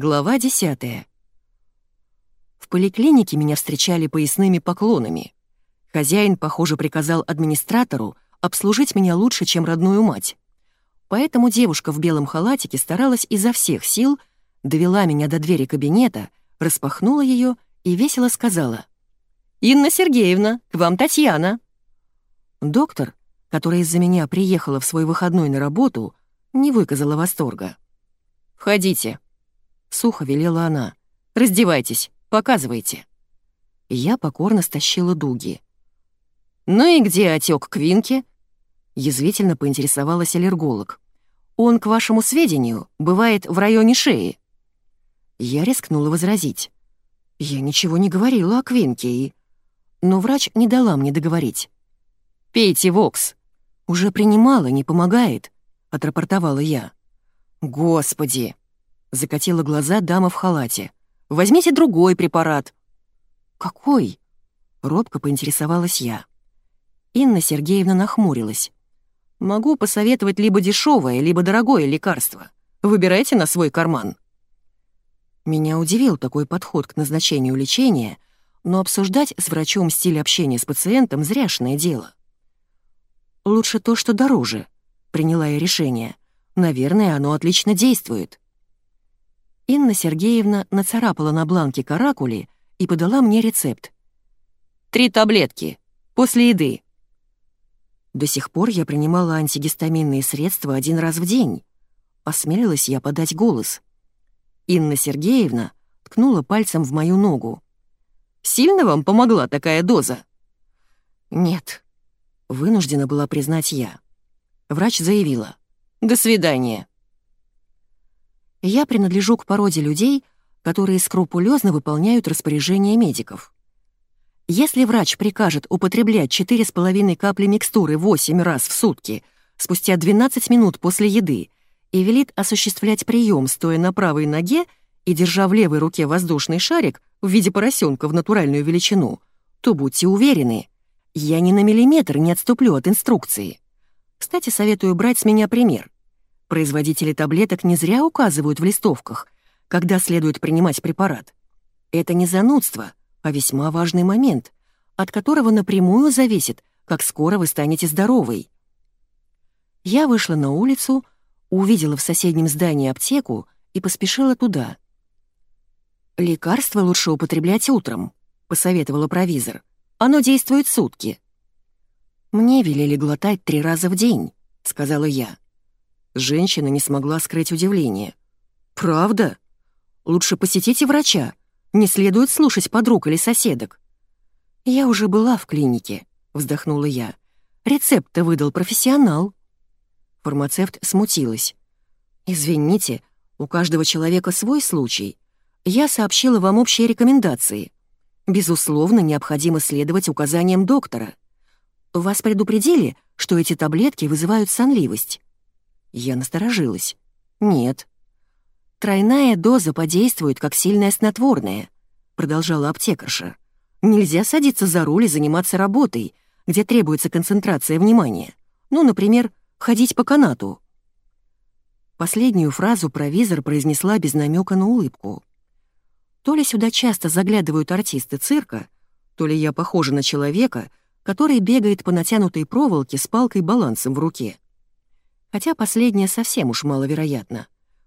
Глава 10. В поликлинике меня встречали поясными поклонами. Хозяин, похоже, приказал администратору обслужить меня лучше, чем родную мать. Поэтому девушка в белом халатике старалась изо всех сил, довела меня до двери кабинета, распахнула ее и весело сказала. «Инна Сергеевна, к вам Татьяна!» Доктор, которая из-за меня приехала в свой выходной на работу, не выказала восторга. «Входите», — сухо велела она. «Раздевайтесь, показывайте». Я покорно стащила дуги. «Ну и где отек Квинки?» Язвительно поинтересовалась аллерголог. «Он, к вашему сведению, бывает в районе шеи». Я рискнула возразить. Я ничего не говорила о Квинке и... Но врач не дала мне договорить. «Пейте Вокс». «Уже принимала, не помогает», — отрапортовала я. «Господи!» — закатила глаза дама в халате. «Возьмите другой препарат». «Какой?» — робко поинтересовалась я. Инна Сергеевна нахмурилась. «Могу посоветовать либо дешевое, либо дорогое лекарство. Выбирайте на свой карман». Меня удивил такой подход к назначению лечения, но обсуждать с врачом стиль общения с пациентом — зряшное дело. «Лучше то, что дороже», — приняла я решение. «Наверное, оно отлично действует». Инна Сергеевна нацарапала на бланке каракули и подала мне рецепт. «Три таблетки. После еды». До сих пор я принимала антигистаминные средства один раз в день. Осмелилась я подать голос. Инна Сергеевна ткнула пальцем в мою ногу. «Сильно вам помогла такая доза?» «Нет», — вынуждена была признать я. Врач заявила. «До свидания». Я принадлежу к породе людей, которые скрупулезно выполняют распоряжения медиков. Если врач прикажет употреблять 4,5 капли микстуры 8 раз в сутки спустя 12 минут после еды и велит осуществлять прием, стоя на правой ноге и держа в левой руке воздушный шарик в виде поросенка в натуральную величину, то будьте уверены, я ни на миллиметр не отступлю от инструкции. Кстати, советую брать с меня пример. Производители таблеток не зря указывают в листовках, когда следует принимать препарат. Это не занудство, а весьма важный момент, от которого напрямую зависит, как скоро вы станете здоровой. Я вышла на улицу, увидела в соседнем здании аптеку и поспешила туда. «Лекарство лучше употреблять утром», — посоветовала провизор. «Оно действует сутки». «Мне велели глотать три раза в день», — сказала я. Женщина не смогла скрыть удивление. «Правда? Лучше посетите врача. Не следует слушать подруг или соседок». «Я уже была в клинике», — вздохнула я. «Рецепт-то выдал профессионал». Фармацевт смутилась. «Извините, у каждого человека свой случай. Я сообщила вам общие рекомендации. Безусловно, необходимо следовать указаниям доктора. Вас предупредили, что эти таблетки вызывают сонливость?» Я насторожилась. «Нет». «Тройная доза подействует как сильное снотворное», — продолжала аптекарша. «Нельзя садиться за руль и заниматься работой, где требуется концентрация внимания. Ну, например, ходить по канату». Последнюю фразу провизор произнесла без намека на улыбку. То ли сюда часто заглядывают артисты цирка, то ли я похожа на человека, который бегает по натянутой проволоке с палкой-балансом в руке хотя последнее совсем уж маловероятно.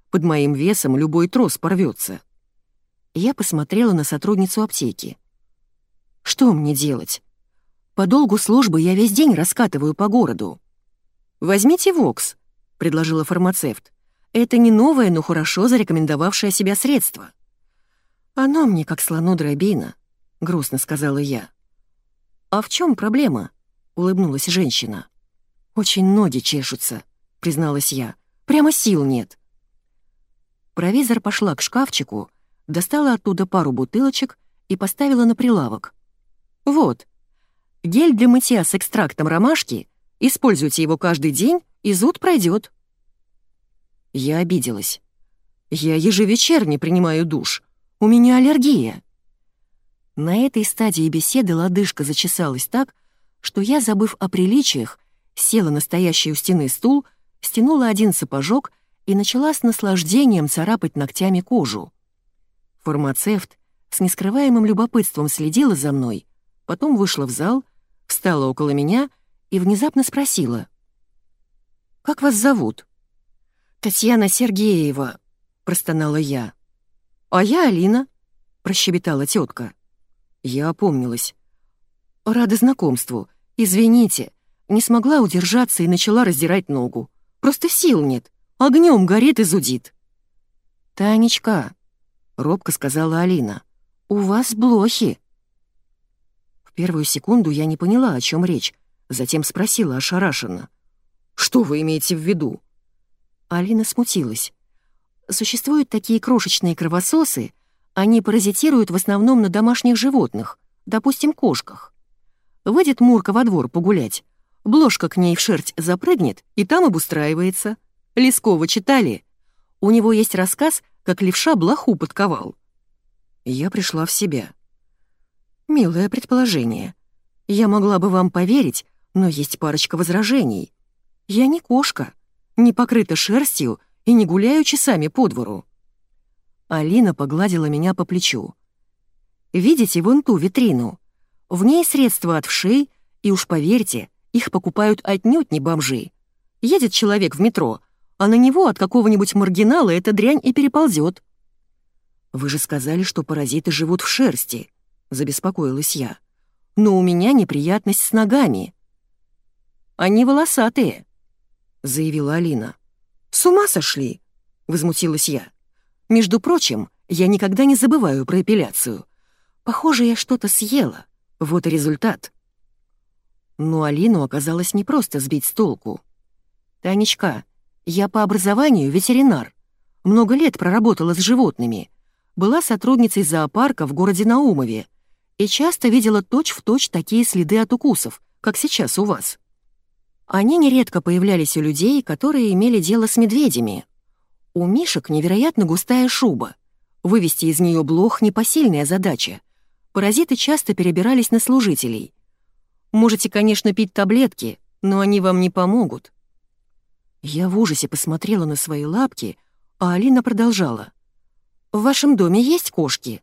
Под моим весом любой трос порвется. Я посмотрела на сотрудницу аптеки. Что мне делать? По долгу службы я весь день раскатываю по городу. «Возьмите Вокс», — предложила фармацевт. «Это не новое, но хорошо зарекомендовавшее себя средство». «Оно мне как слону дробина», — грустно сказала я. «А в чем проблема?» — улыбнулась женщина. «Очень ноги чешутся», призналась я. «Прямо сил нет». Провизор пошла к шкафчику, достала оттуда пару бутылочек и поставила на прилавок. «Вот, гель для мытья с экстрактом ромашки, используйте его каждый день, и зуд пройдет. Я обиделась. «Я ежевечерне принимаю душ. У меня аллергия». На этой стадии беседы лодыжка зачесалась так, что я, забыв о приличиях, села на стоящий у стены стул стянула один сапожок и начала с наслаждением царапать ногтями кожу. Фармацевт с нескрываемым любопытством следила за мной, потом вышла в зал, встала около меня и внезапно спросила. «Как вас зовут?» «Татьяна Сергеева», — простонала я. «А я Алина», — прощебетала тетка. Я опомнилась. «Рада знакомству. Извините, не смогла удержаться и начала раздирать ногу. Просто сил нет. Огнем горит и зудит». «Танечка», — робко сказала Алина, — «у вас блохи». В первую секунду я не поняла, о чем речь, затем спросила ошарашенно. «Что вы имеете в виду?» Алина смутилась. Существуют такие крошечные кровососы, они паразитируют в основном на домашних животных, допустим, кошках. Выйдет Мурка во двор погулять, бложка к ней в шерсть запрыгнет и там обустраивается. Лескова читали? У него есть рассказ, как левша блоху подковал. Я пришла в себя. Милое предположение. Я могла бы вам поверить, но есть парочка возражений. Я не кошка, не покрыта шерстью и не гуляю часами по двору». Алина погладила меня по плечу. «Видите вон ту витрину? В ней средства от вшей, и уж поверьте, их покупают отнюдь не бомжи. Едет человек в метро, а на него от какого-нибудь маргинала эта дрянь и переползет. «Вы же сказали, что паразиты живут в шерсти», — забеспокоилась я. «Но у меня неприятность с ногами». «Они волосатые», — заявила Алина. «С ума сошли!» — возмутилась я. «Между прочим, я никогда не забываю про эпиляцию. Похоже, я что-то съела. Вот и результат». Но Алину оказалось непросто сбить с толку. «Танечка, я по образованию ветеринар. Много лет проработала с животными. Была сотрудницей зоопарка в городе Наумове и часто видела точь-в-точь точь такие следы от укусов, как сейчас у вас. Они нередко появлялись у людей, которые имели дело с медведями. У мишек невероятно густая шуба. Вывести из нее блох — непосильная задача. Паразиты часто перебирались на служителей. Можете, конечно, пить таблетки, но они вам не помогут. Я в ужасе посмотрела на свои лапки, а Алина продолжала. «В вашем доме есть кошки?»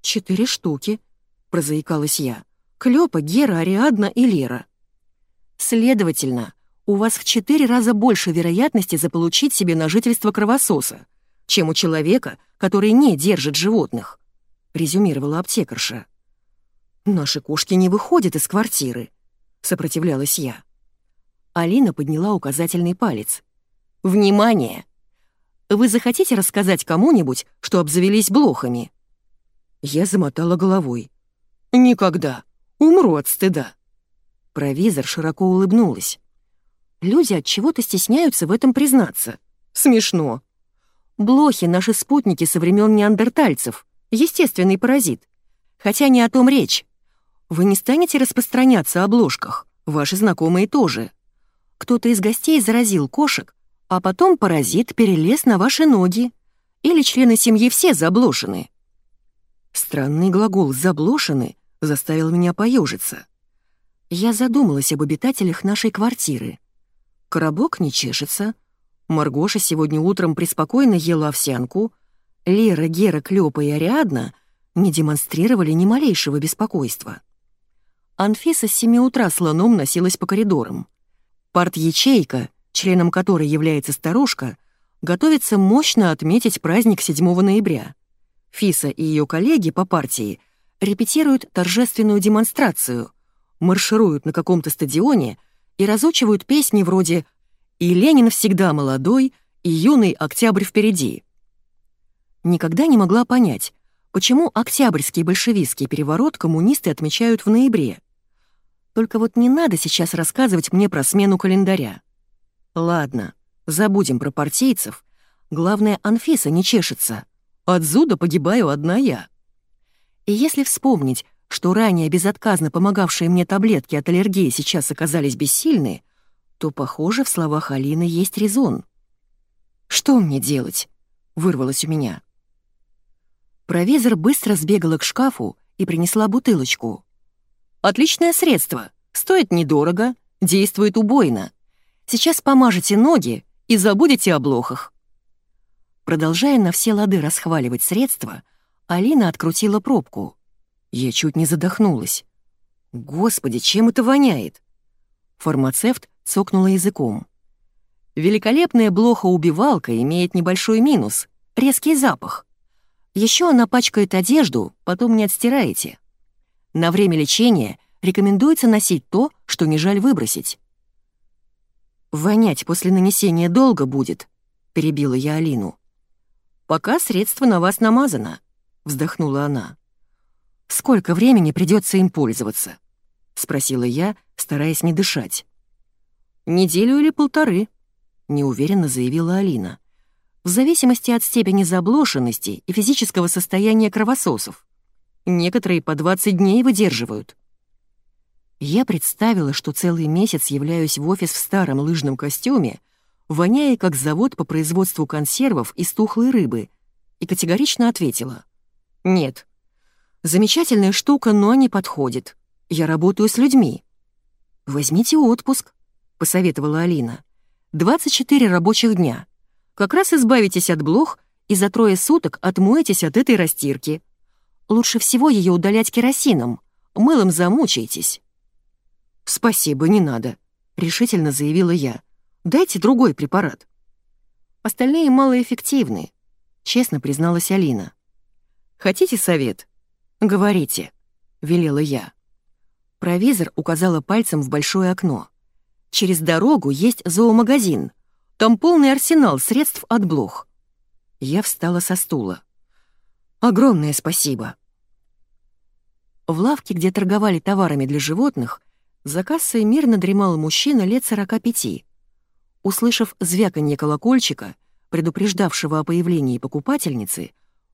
«Четыре штуки», — прозаикалась я. «Клёпа, Гера, Ариадна и Лера». Следовательно, у вас в четыре раза больше вероятности заполучить себе на жительство кровососа, чем у человека, который не держит животных», — резюмировала аптекарша. «Наши кошки не выходят из квартиры», — сопротивлялась я. Алина подняла указательный палец. «Внимание! Вы захотите рассказать кому-нибудь, что обзавелись блохами?» Я замотала головой. «Никогда. Умру от стыда». Провизор широко улыбнулась. Люди от чего-то стесняются в этом признаться. Смешно. Блохи — наши спутники со времен неандертальцев, естественный паразит. Хотя не о том речь. Вы не станете распространяться о бложках, ваши знакомые тоже. Кто-то из гостей заразил кошек, а потом паразит перелез на ваши ноги. Или члены семьи все заблошены. Странный глагол «заблошены» заставил меня поежиться. Я задумалась об обитателях нашей квартиры. Коробок не чешется. Маргоша сегодня утром преспокойно ела овсянку. Лера, Гера, Клёпа и Ариадна не демонстрировали ни малейшего беспокойства. Анфиса с семи утра слоном носилась по коридорам. Парт-ячейка, членом которой является старушка, готовится мощно отметить праздник 7 ноября. Фиса и ее коллеги по партии репетируют торжественную демонстрацию — маршируют на каком-то стадионе и разучивают песни вроде «И Ленин всегда молодой, и юный октябрь впереди». Никогда не могла понять, почему Октябрьский большевистский переворот коммунисты отмечают в ноябре. Только вот не надо сейчас рассказывать мне про смену календаря. Ладно, забудем про партийцев. Главное, Анфиса не чешется. От зуда погибаю одна я. И если вспомнить, что ранее безотказно помогавшие мне таблетки от аллергии сейчас оказались бессильны, то, похоже, в словах Алины есть резон. «Что мне делать?» — вырвалось у меня. Провизор быстро сбегала к шкафу и принесла бутылочку. «Отличное средство, стоит недорого, действует убойно. Сейчас помажете ноги и забудете о блохах». Продолжая на все лады расхваливать средства, Алина открутила пробку. Я чуть не задохнулась. Господи, чем это воняет? Фармацевт цокнула языком. Великолепная блоха-убивалка имеет небольшой минус — резкий запах. Еще она пачкает одежду, потом не отстираете. На время лечения рекомендуется носить то, что не жаль выбросить. «Вонять после нанесения долго будет», — перебила я Алину. «Пока средство на вас намазано», — вздохнула она. «Сколько времени придется им пользоваться?» — спросила я, стараясь не дышать. «Неделю или полторы», — неуверенно заявила Алина. «В зависимости от степени заблошенности и физического состояния кровососов. Некоторые по 20 дней выдерживают». Я представила, что целый месяц являюсь в офис в старом лыжном костюме, воняя как завод по производству консервов из тухлой рыбы, и категорично ответила. «Нет. Замечательная штука, но не подходит. Я работаю с людьми». «Возьмите отпуск», — посоветовала Алина. «24 рабочих дня. Как раз избавитесь от блох и за трое суток отмоетесь от этой растирки. Лучше всего ее удалять керосином. Мылом замучаетесь». «Спасибо, не надо», — решительно заявила я. Дайте другой препарат». Остальные малоэффективны, честно призналась Алина. «Хотите совет?» «Говорите», — велела я. Провизор указала пальцем в большое окно. «Через дорогу есть зоомагазин. Там полный арсенал средств от блох». Я встала со стула. «Огромное спасибо». В лавке, где торговали товарами для животных, за кассой мирно дремал мужчина лет сорока пяти. Услышав звяканье колокольчика, предупреждавшего о появлении покупательницы,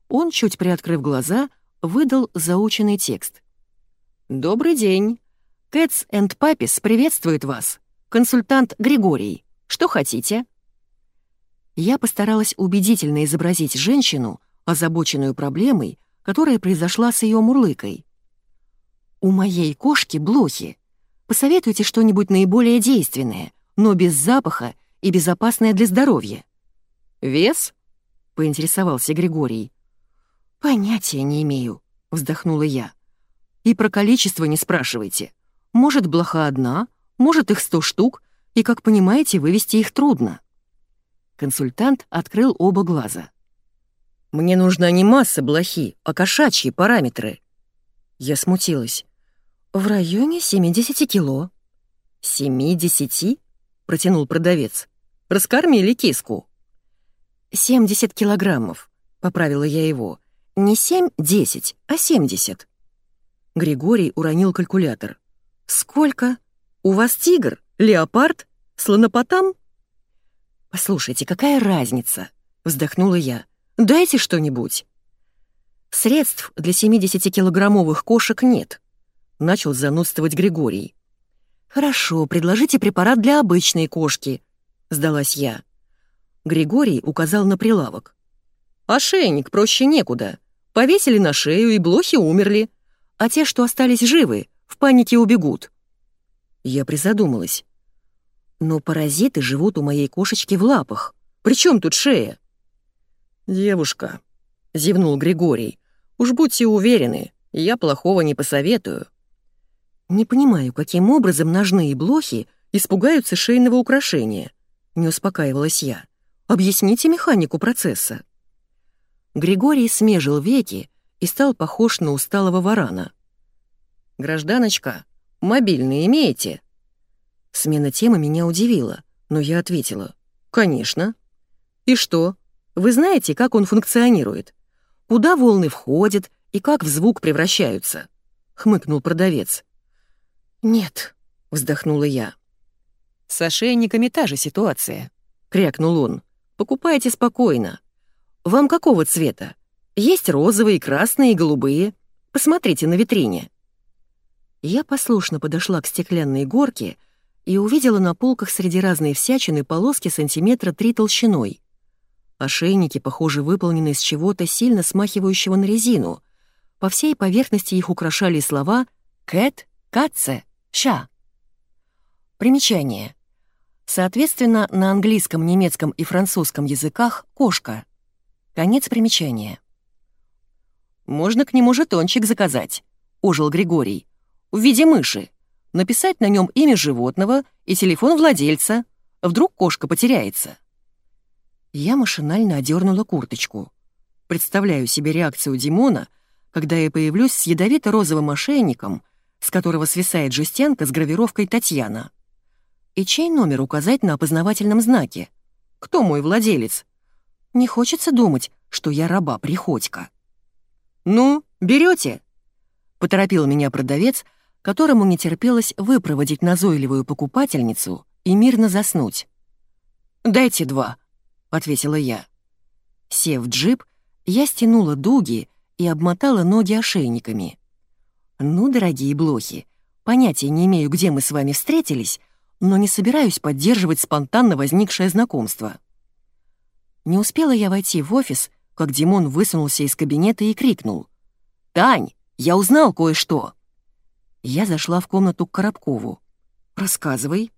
он, чуть приоткрыв глаза, выдал заученный текст. «Добрый день. Кэтс энд Папис приветствует вас. Консультант Григорий. Что хотите?» Я постаралась убедительно изобразить женщину, озабоченную проблемой, которая произошла с ее мурлыкой. «У моей кошки блохи. Посоветуйте что-нибудь наиболее действенное, но без запаха и безопасное для здоровья. «Вес?» — поинтересовался Григорий. «Понятия не имею», — вздохнула я. «И про количество не спрашивайте. Может, блоха одна, может, их сто штук, и, как понимаете, вывести их трудно». Консультант открыл оба глаза. «Мне нужна не масса блохи, а кошачьи параметры». Я смутилась. «В районе 70 кило». «Семидесяти?» протянул продавец. «Раскормили киску». «Семьдесят килограммов», — поправила я его. «Не семь-десять, а семьдесят». Григорий уронил калькулятор. «Сколько? У вас тигр? Леопард? Слонопотам?» «Послушайте, какая разница?» — вздохнула я. «Дайте что-нибудь». «Средств для 70-килограммовых кошек нет», — начал занудствовать Григорий. «Хорошо, предложите препарат для обычной кошки», — сдалась я. Григорий указал на прилавок. «Ошейник проще некуда. Повесили на шею, и блохи умерли. А те, что остались живы, в панике убегут». Я призадумалась. «Но паразиты живут у моей кошечки в лапах. Причем тут шея?» «Девушка», — зевнул Григорий, — «уж будьте уверены, я плохого не посоветую». Не понимаю, каким образом ножные блохи испугаются шейного украшения. Не успокаивалась я. Объясните механику процесса. Григорий смежил веки и стал похож на усталого варана. «Гражданочка, мобильный имеете?» Смена темы меня удивила, но я ответила. «Конечно». «И что? Вы знаете, как он функционирует? Куда волны входят и как в звук превращаются?» — хмыкнул продавец. «Нет», — вздохнула я. «С ошейниками та же ситуация», — крякнул он. «Покупайте спокойно. Вам какого цвета? Есть розовые, красные и голубые. Посмотрите на витрине». Я послушно подошла к стеклянной горке и увидела на полках среди разной всячины полоски сантиметра три толщиной. Ошейники, похоже, выполнены из чего-то сильно смахивающего на резину. По всей поверхности их украшали слова «кэт», «катце», Ща. Примечание. Соответственно, на английском, немецком и французском языках «кошка». Конец примечания. «Можно к нему жетончик заказать», — ожил Григорий. «В виде мыши. Написать на нем имя животного и телефон владельца. Вдруг кошка потеряется». Я машинально одернула курточку. Представляю себе реакцию Димона, когда я появлюсь с ядовито-розовым ошейником, с которого свисает жестянка с гравировкой «Татьяна». И чей номер указать на опознавательном знаке? Кто мой владелец? Не хочется думать, что я раба Приходько. «Ну, берете? поторопил меня продавец, которому не терпелось выпроводить назойливую покупательницу и мирно заснуть. «Дайте два», — ответила я. Сев в джип, я стянула дуги и обмотала ноги ошейниками. «Ну, дорогие блохи, понятия не имею, где мы с вами встретились, но не собираюсь поддерживать спонтанно возникшее знакомство». Не успела я войти в офис, как Димон высунулся из кабинета и крикнул. «Тань, я узнал кое-что!» Я зашла в комнату к Коробкову. «Рассказывай».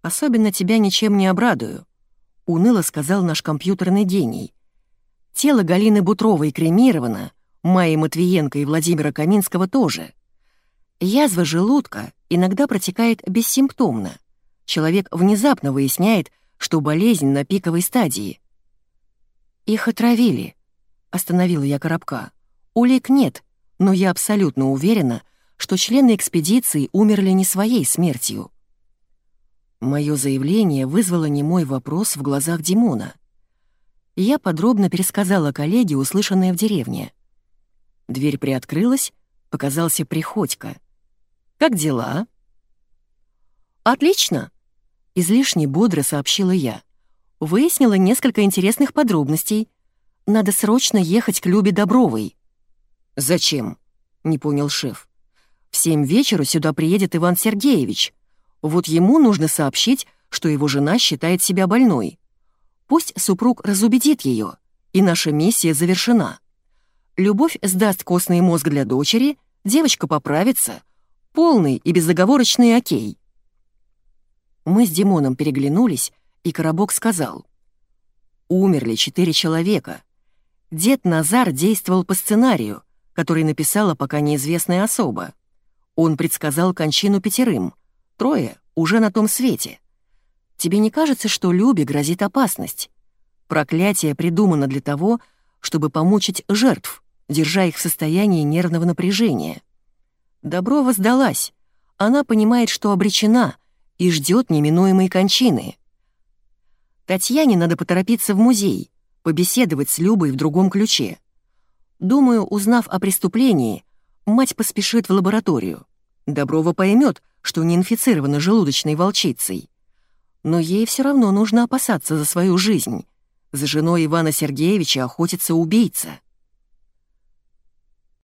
«Особенно тебя ничем не обрадую», — уныло сказал наш компьютерный гений. «Тело Галины Бутровой кремировано, Майи Матвиенко и Владимира Каминского тоже. Язва желудка иногда протекает бессимптомно. Человек внезапно выясняет, что болезнь на пиковой стадии. «Их отравили», — остановила я Коробка. «Улик нет, но я абсолютно уверена, что члены экспедиции умерли не своей смертью». Мое заявление вызвало немой вопрос в глазах Димона. Я подробно пересказала коллеге услышанное в деревне. Дверь приоткрылась, показался Приходько. «Как дела?» «Отлично», — излишне бодро сообщила я. Выяснила несколько интересных подробностей. Надо срочно ехать к Любе Добровой». «Зачем?» — не понял шеф. «В семь вечера сюда приедет Иван Сергеевич. Вот ему нужно сообщить, что его жена считает себя больной. Пусть супруг разубедит ее, и наша миссия завершена. Любовь сдаст костный мозг для дочери, девочка поправится. Полный и безоговорочный окей». Мы с Димоном переглянулись, и Коробок сказал. «Умерли четыре человека. Дед Назар действовал по сценарию, который написала пока неизвестная особа. Он предсказал кончину пятерым, трое уже на том свете. Тебе не кажется, что Любе грозит опасность? Проклятие придумано для того, чтобы помучить жертв, держа их в состоянии нервного напряжения. Доброва сдалась. Она понимает, что обречена и ждет неминуемой кончины. Татьяне надо поторопиться в музей, побеседовать с Любой в другом ключе. Думаю, узнав о преступлении, мать поспешит в лабораторию. Доброва поймет, что не инфицирована желудочной волчицей. Но ей все равно нужно опасаться за свою жизнь. За женой Ивана Сергеевича охотится убийца.